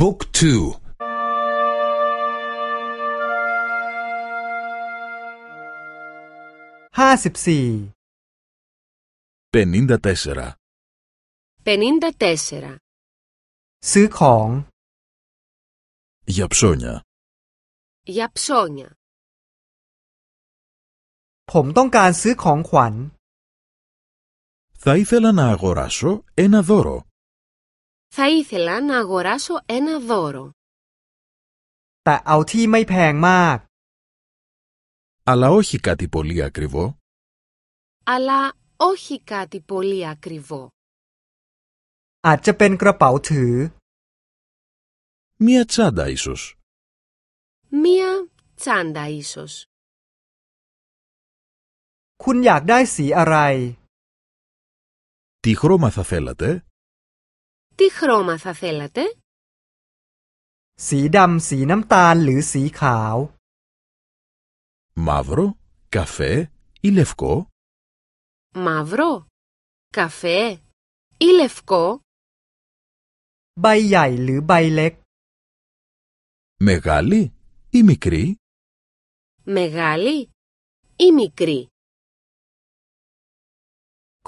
บุ๊กทู ห้าสิบสี่ 54. 54. ซื้อของ Για ψώνια. Για ψώνια. ผมต้องการซื้อของขวัญ Θα ήθελα να αγοράσω ένα δώρο. Θα ήθελα να αγοράσω ένα δώρο. แต่เอาที่ไม่แพงมาก Αλλά όχι κάτι πολύ ακριβό. Αλλά όχι κάτι πολύ ακριβό. อาจจะเป็นกระเป๋าถือ Μία τσάντα ίσως. Μία τσάντα ίσως. คุณอยากได้สีอะไร Τι χρώμα θα θέλατε? Τι χρώμα θα θέλατε? สีดำสีน้ำตาลหรือสีขาว Μαύρο, καφέ ή λευκό? Μαύρο, καφέ ή λευκό, ใบใหญ่หรือใบเล็ก Μεγάλη ή μικρή? μεγάλη ή μικρή.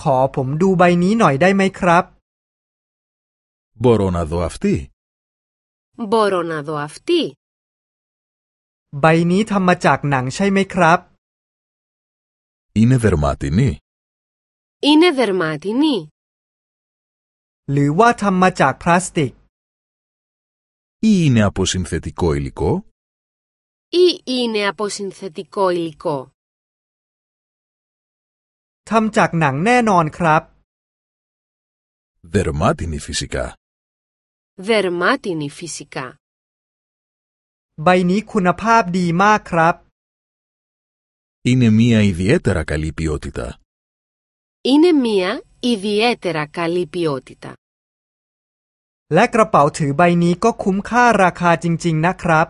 ขอผมดูใบนี้หน่อยได้ไหมครับ Μπορώ να δω αυτή. Μπορώ να δω αυτή. ใบนี้ทำมาจากหนังใช่ไหมครับ Είναι δερμάτινη. Είναι δερμάτινη หรือว่าทำมาจากพลาสติก Ή είναι από συνθετικό υλικό. ή είναι από συνθετικό υλικό. ทำจากหนังแน่นอนครับ Δερμάτινη φυσικά. Δερμάτινη φυσικά. ใบนี้คุณภาพดีมากครับ Είναι μία ιδιαίτερα καλή ποιότητα. Είναι μία ιδιαίτερα καλή ποιότητα. และกระเป๋าถือใบนี้ก็คุ้มค่าราคาจริง ๆ นะครับ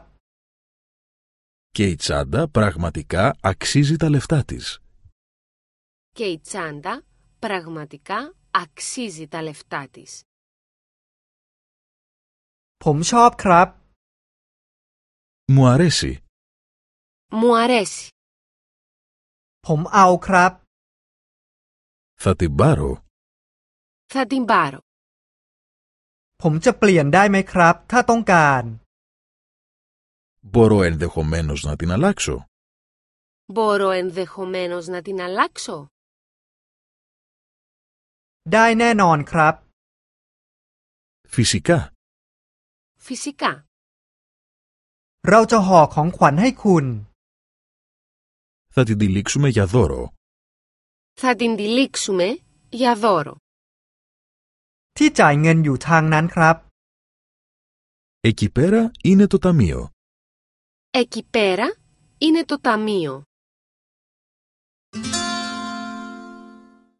Και η τσάντα πραγματικά αξίζει τα λεφτά της. Και η τσάντα πραγματικά αξίζει τα λεφτά της. ผมชอบครับ Μου αρέσει. Μου αρέσει. ผมเอาครับ Θα την πάρω. Θα την πάρω. ผมจะเปลี่ยนได้ไหมครับ ถ้าต้องการ Μπορώ ενδεχομένως να την αλλάξω. Μπορώ ενδεχομένως να την αλλάξω. ได้แน่นอนครับ Φυσικά. Φυσικά. เราจะห่อของขวัญให้คุณ Θα την τυλίξουμε για δώρο. Θα την τυλίξουμε για δώρο. ที่จ่ายเงินอยู่ทางนั้นครับ Εκεί πέρα είναι το ταμείο. Εκεί πέρα είναι το ταμείο.